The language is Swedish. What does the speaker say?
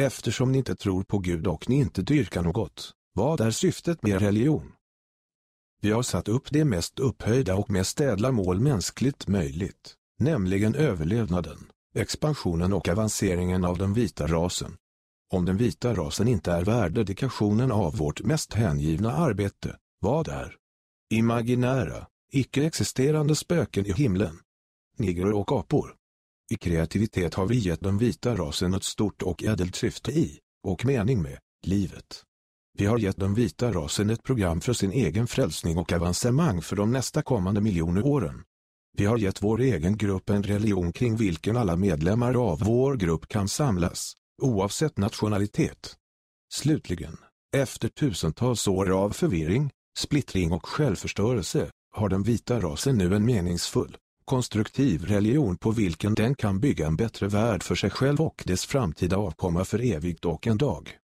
Eftersom ni inte tror på Gud och ni inte dyrkar något, vad är syftet med religion? Vi har satt upp det mest upphöjda och mest ädla mål mänskligt möjligt, nämligen överlevnaden, expansionen och avanceringen av den vita rasen. Om den vita rasen inte är värd dedikationen av vårt mest hängivna arbete, vad är? Imaginära, icke-existerande spöken i himlen. nigger och apor. I kreativitet har vi gett den vita rasen ett stort och ädelt syfte i, och mening med, livet. Vi har gett den vita rasen ett program för sin egen frälsning och avancemang för de nästa kommande miljoner åren. Vi har gett vår egen grupp en religion kring vilken alla medlemmar av vår grupp kan samlas, oavsett nationalitet. Slutligen, efter tusentals år av förvirring, splittring och självförstörelse, har den vita rasen nu en meningsfull, konstruktiv religion på vilken den kan bygga en bättre värld för sig själv och dess framtida avkomma för evigt och en dag.